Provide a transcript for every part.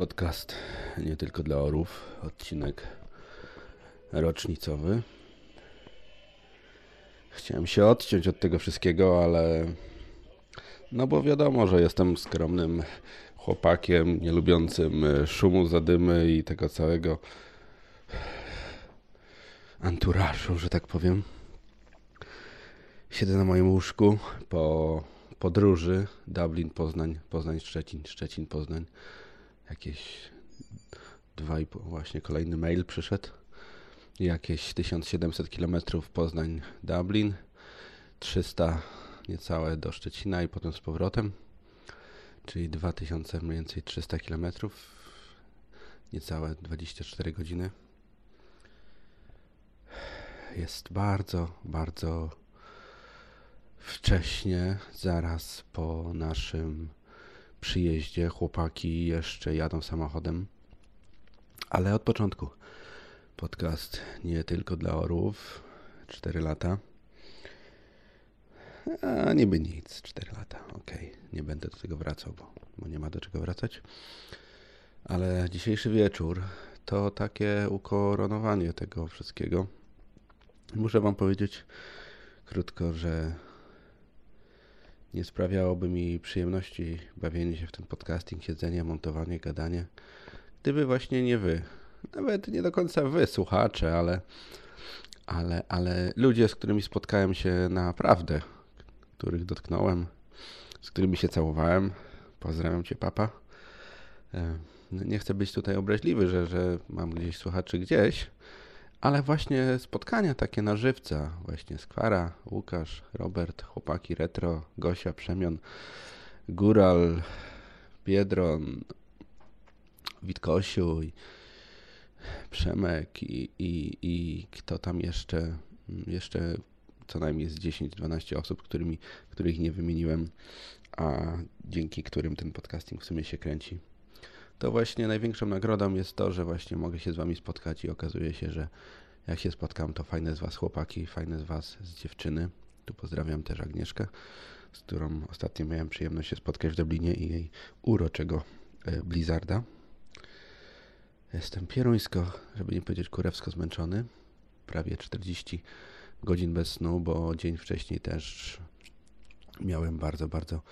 Podcast nie tylko dla orów, odcinek rocznicowy. Chciałem się odciąć od tego wszystkiego, ale no bo wiadomo, że jestem skromnym chłopakiem, nie lubiącym szumu, zadymy i tego całego anturażu, że tak powiem. Siedzę na moim łóżku po podróży Dublin, Poznań, Poznań, Szczecin, Szczecin, Poznań. Jakieś dwa i właśnie kolejny mail przyszedł. Jakieś 1700 km Poznań, Dublin, 300 niecałe do Szczecina i potem z powrotem, czyli 2000 mniej więcej 300 km, niecałe 24 godziny. Jest bardzo, bardzo wcześnie, zaraz po naszym przyjeździe. Chłopaki jeszcze jadą samochodem, ale od początku. Podcast nie tylko dla orłów. 4 lata. A niby nic, 4 lata. Ok, nie będę do tego wracał, bo, bo nie ma do czego wracać. Ale dzisiejszy wieczór to takie ukoronowanie tego wszystkiego. Muszę Wam powiedzieć krótko, że nie sprawiałoby mi przyjemności bawienie się w ten podcasting, siedzenie, montowanie, gadanie, gdyby właśnie nie wy. Nawet nie do końca wy, słuchacze, ale, ale, ale ludzie, z którymi spotkałem się naprawdę, których dotknąłem, z którymi się całowałem. Pozdrawiam cię, papa. E, nie chcę być tutaj obraźliwy, że, że mam gdzieś słuchaczy gdzieś, ale właśnie spotkania takie na żywca, właśnie Skwara, Łukasz, Robert, chłopaki retro, Gosia, Przemion, Góral, Biedron, Witkosiu, i Przemek i, i, i kto tam jeszcze, jeszcze co najmniej z 10-12 osób, którymi, których nie wymieniłem, a dzięki którym ten podcasting w sumie się kręci to właśnie największą nagrodą jest to, że właśnie mogę się z wami spotkać i okazuje się, że jak się spotkam, to fajne z was chłopaki, fajne z was z dziewczyny. Tu pozdrawiam też Agnieszkę, z którą ostatnio miałem przyjemność się spotkać w Dublinie i jej uroczego e, Blizzarda. Jestem pieruńsko, żeby nie powiedzieć kurewsko zmęczony. Prawie 40 godzin bez snu, bo dzień wcześniej też miałem bardzo, bardzo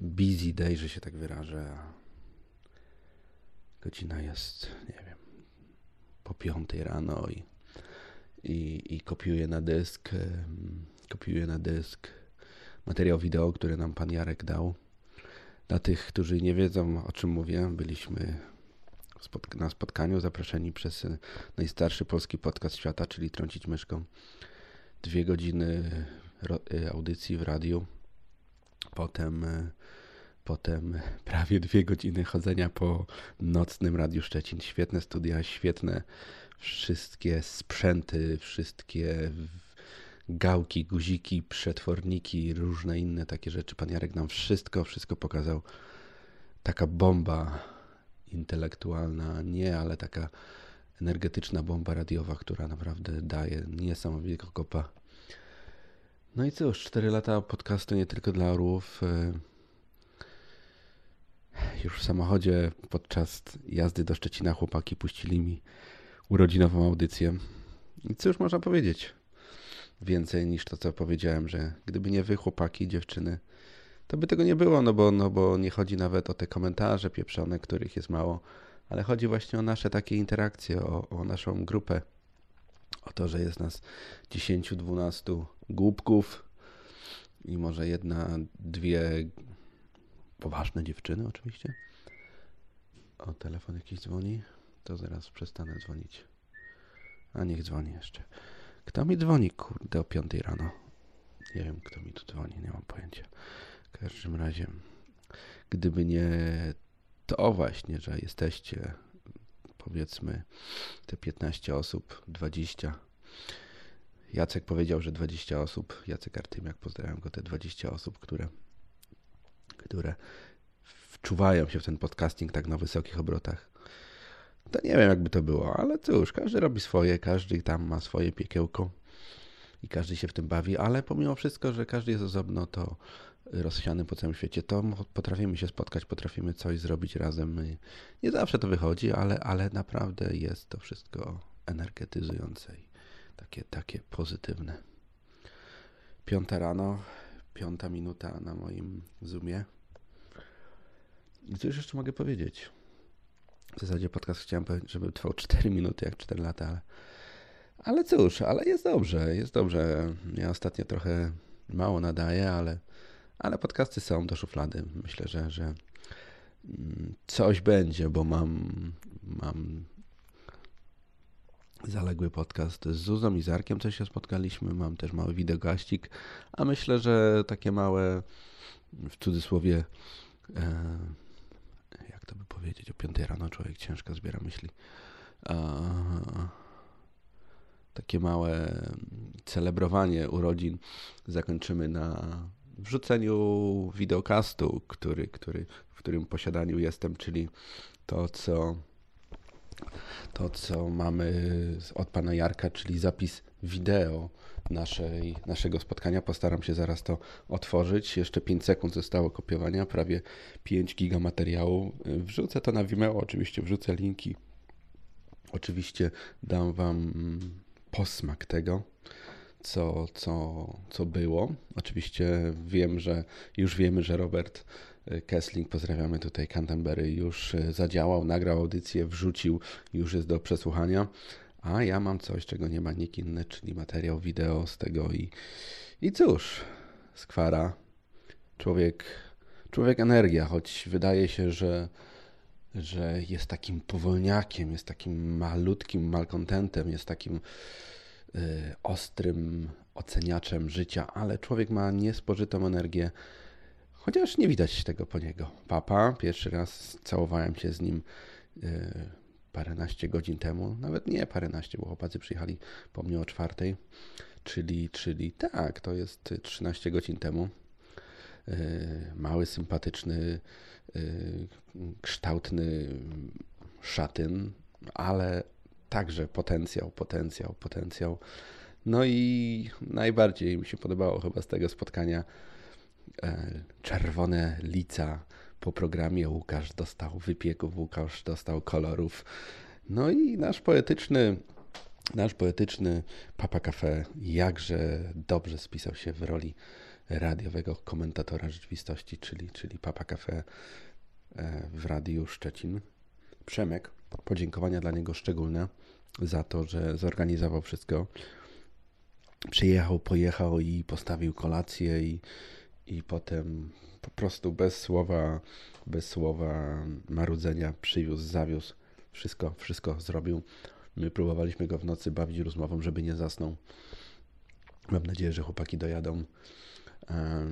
busy day, że się tak wyrażę. Godzina jest, nie wiem, po piątej rano i, i, i kopiuję na dysk, kopiuję na dysk materiał wideo, który nam pan Jarek dał. Dla tych, którzy nie wiedzą o czym mówię, byliśmy na spotkaniu zaproszeni przez najstarszy polski podcast świata, czyli Trącić Myszką. Dwie godziny y, audycji w radiu. Potem y, Potem prawie dwie godziny chodzenia po nocnym Radiu Szczecin. Świetne studia, świetne wszystkie sprzęty, wszystkie gałki, guziki, przetworniki, różne inne takie rzeczy. Pan Jarek nam wszystko, wszystko pokazał. Taka bomba intelektualna, nie, ale taka energetyczna bomba radiowa, która naprawdę daje niesamowitego kopa. No i cóż, 4 lata podcastu nie tylko dla orłów. Już w samochodzie podczas jazdy do Szczecina chłopaki puścili mi urodzinową audycję. I cóż można powiedzieć? Więcej niż to, co powiedziałem, że gdyby nie wy, chłopaki, dziewczyny, to by tego nie było, no bo, no bo nie chodzi nawet o te komentarze pieprzone, których jest mało, ale chodzi właśnie o nasze takie interakcje, o, o naszą grupę, o to, że jest nas 10-12 głupków i może jedna, dwie poważne dziewczyny oczywiście. O, telefon jakiś dzwoni. To zaraz przestanę dzwonić. A niech dzwoni jeszcze. Kto mi dzwoni, kurde, o 5 rano? Nie wiem, kto mi tu dzwoni, nie mam pojęcia. W każdym razie, gdyby nie to właśnie, że jesteście, powiedzmy, te 15 osób, 20. Jacek powiedział, że 20 osób. Jacek Artymiak, pozdrawiam go, te 20 osób, które które wczuwają się w ten podcasting tak na wysokich obrotach. To nie wiem, jakby to było, ale cóż, każdy robi swoje, każdy tam ma swoje piekiełko i każdy się w tym bawi, ale pomimo wszystko, że każdy jest osobno, to rozsiany po całym świecie, to potrafimy się spotkać, potrafimy coś zrobić razem. Nie zawsze to wychodzi, ale, ale naprawdę jest to wszystko energetyzujące i takie, takie pozytywne. Piąta rano, piąta minuta na moim Zoomie. I już jeszcze mogę powiedzieć? W zasadzie podcast chciałem powiedzieć, żeby trwał 4 minuty, jak 4 lata, ale, ale cóż, ale jest dobrze, jest dobrze. Ja ostatnio trochę mało nadaję, ale, ale podcasty są do szuflady. Myślę, że, że mm, coś będzie, bo mam, mam zaległy podcast z Zuzą i Zarkiem, coś się spotkaliśmy. Mam też mały wideogaścik, a myślę, że takie małe, w cudzysłowie, e, to by powiedzieć, o 5 rano człowiek ciężko zbiera myśli. Takie małe celebrowanie urodzin zakończymy na wrzuceniu wideokastu, który, który, w którym posiadaniu jestem, czyli to, co to, co mamy od pana Jarka, czyli zapis wideo naszej, naszego spotkania. Postaram się zaraz to otworzyć. Jeszcze 5 sekund zostało kopiowania, prawie 5 giga materiału. Wrzucę to na Vimeo, oczywiście wrzucę linki. Oczywiście dam wam posmak tego, co, co, co było. Oczywiście wiem, że już wiemy, że Robert Kessling, pozdrawiamy tutaj Canterbury, już e, zadziałał, nagrał audycję, wrzucił, już jest do przesłuchania. A ja mam coś, czego nie ma nikt inny, czyli materiał wideo z tego i, i cóż, skwara. Człowiek, człowiek energia, choć wydaje się, że, że jest takim powolniakiem, jest takim malutkim malkontentem, jest takim y, ostrym oceniaczem życia, ale człowiek ma niespożytą energię Chociaż nie widać tego po niego. Papa, pierwszy raz całowałem się z nim yy, paręnaście godzin temu, nawet nie paręnaście, bo chłopacy przyjechali po mnie o czwartej, czyli, czyli tak, to jest 13 godzin temu. Yy, mały, sympatyczny, yy, kształtny szatyn, ale także potencjał, potencjał, potencjał. No i najbardziej mi się podobało chyba z tego spotkania E, czerwone lica po programie. Łukasz dostał wypieków, Łukasz dostał kolorów. No i nasz poetyczny, nasz poetyczny Papa Cafe jakże dobrze spisał się w roli radiowego komentatora rzeczywistości, czyli, czyli Papa Cafe e, w Radiu Szczecin. Przemek, podziękowania dla niego szczególne za to, że zorganizował wszystko. Przyjechał, pojechał i postawił kolację i i potem po prostu bez słowa, bez słowa marudzenia przywiózł, zawiózł, wszystko, wszystko zrobił. My próbowaliśmy go w nocy bawić rozmową, żeby nie zasnął. Mam nadzieję, że chłopaki dojadą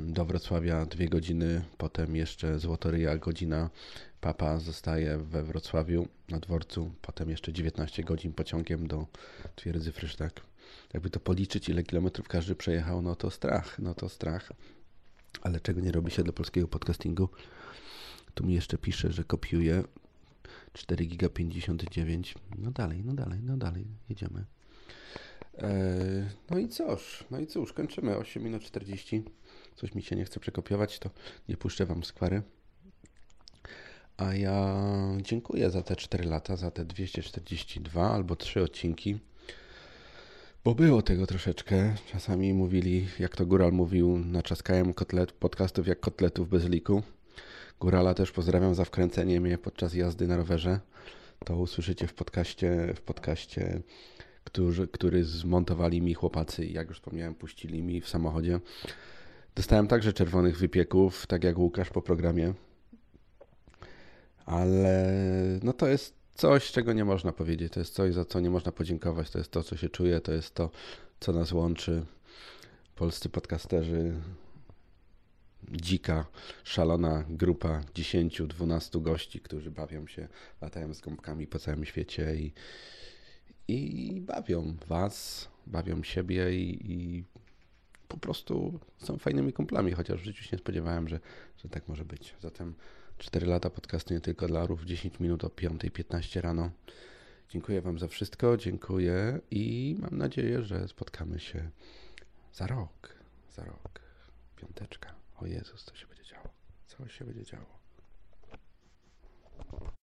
do Wrocławia dwie godziny, potem jeszcze Złotoryja godzina. Papa zostaje we Wrocławiu na dworcu, potem jeszcze 19 godzin pociągiem do twierdzy Frysztak. Jakby to policzyć, ile kilometrów każdy przejechał, no to strach, no to strach. Ale czego nie robi się dla polskiego podcastingu? Tu mi jeszcze pisze, że kopiuje 4 giga 59. No dalej, no dalej, no dalej, jedziemy. Eee, no i cóż, no i cóż, kończymy 8 minut 40. Coś mi się nie chce przekopiować, to nie puszczę wam skwary. A ja dziękuję za te 4 lata, za te 242 albo 3 odcinki. Bo było tego troszeczkę. Czasami mówili, jak to Góral mówił, naczaskałem kotlet, podcastów jak kotletów bez liku. Górala też pozdrawiam za wkręcenie mnie podczas jazdy na rowerze. To usłyszycie w podcaście, w podcaście który, który zmontowali mi chłopacy i jak już wspomniałem, puścili mi w samochodzie. Dostałem także czerwonych wypieków, tak jak Łukasz po programie. Ale no to jest coś, czego nie można powiedzieć. To jest coś, za co nie można podziękować. To jest to, co się czuje, to jest to, co nas łączy. Polscy podcasterzy, dzika, szalona grupa 10-12 gości, którzy bawią się, latają z gąbkami po całym świecie i, i bawią was, bawią siebie i, i po prostu są fajnymi kumplami, chociaż w życiu się nie spodziewałem, że, że tak może być. Zatem 4 lata podcastu nie tylko dla rów, 10 minut o 5.15 rano. Dziękuję Wam za wszystko, dziękuję i mam nadzieję, że spotkamy się za rok. Za rok. Piąteczka. O Jezus, co się będzie działo? Co się będzie działo?